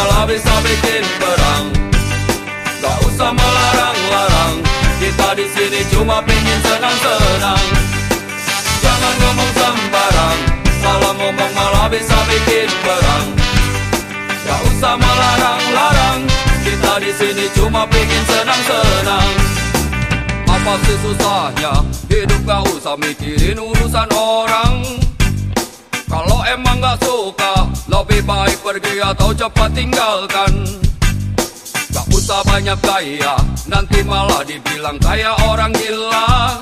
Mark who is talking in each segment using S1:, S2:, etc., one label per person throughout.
S1: malah bisa bikin perang. Gak usah melarang-larang. Kita di sini cuma pingin senang-senang. Jangan ngomong sembarang. Salah ngomong malah bisa bikin perang. Gak usah melarang-larang. Kita di sini cuma pingin senang-senang. Apa sih susahnya? Hidup gak usah mikirin urusan orang. Kalau emang gak suka Lebih baik pergi atau cepat tinggalkan. Gak usah banyak gaya Nanti malah dibilang kayak orang gila.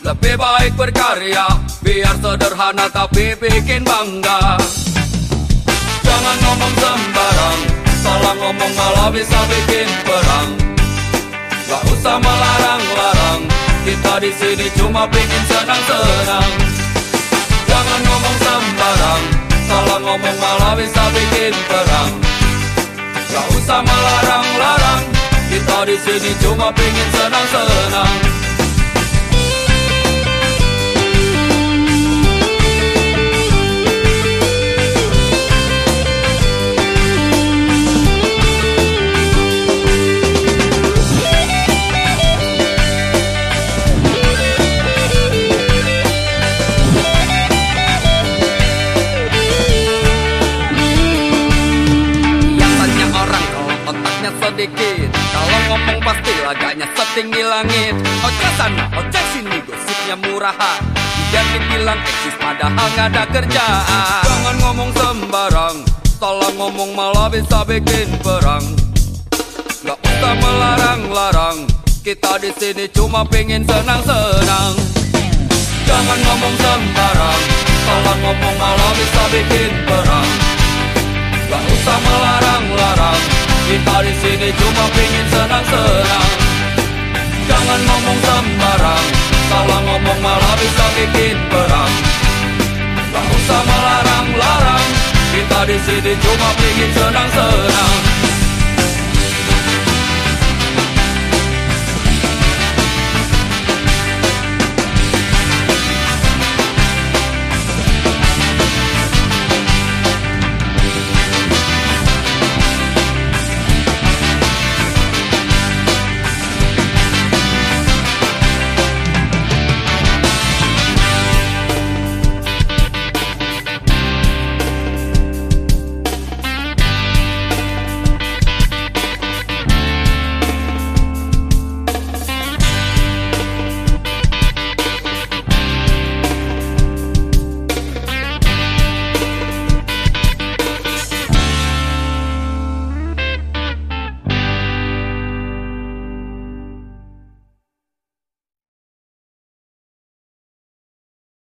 S1: Lebih baik berkarya Biar sederhana tapi bikin bangga. Jangan ngomong sembarang Salah ngomong malah bisa bikin perang. Gak usah melarang-larang Kita di sini cuma bikin senang-senang ngomong malah bisa bikin perang Gak usah melarang-larang Kita di sini cuma pingin senang-senang sedikit Kalau ngomong pasti laganya setinggi langit. Ojek sana, ojek sini gosipnya murahan. Biar dibilang eksis padahal gak ada kerjaan. Jangan ngomong sembarang Salah ngomong malah bisa bikin perang. Gak usah melarang-larang Kita di sini cuma pengen senang-senang. Jangan ngomong sembarang Salah ngomong malah bisa bikin Di sini cuma pingin senang-senang Jangan ngomong sembarang Salah ngomong malah bisa bikin perang. Gak usah melarang-larang Kita di sini cuma pingin senang-senang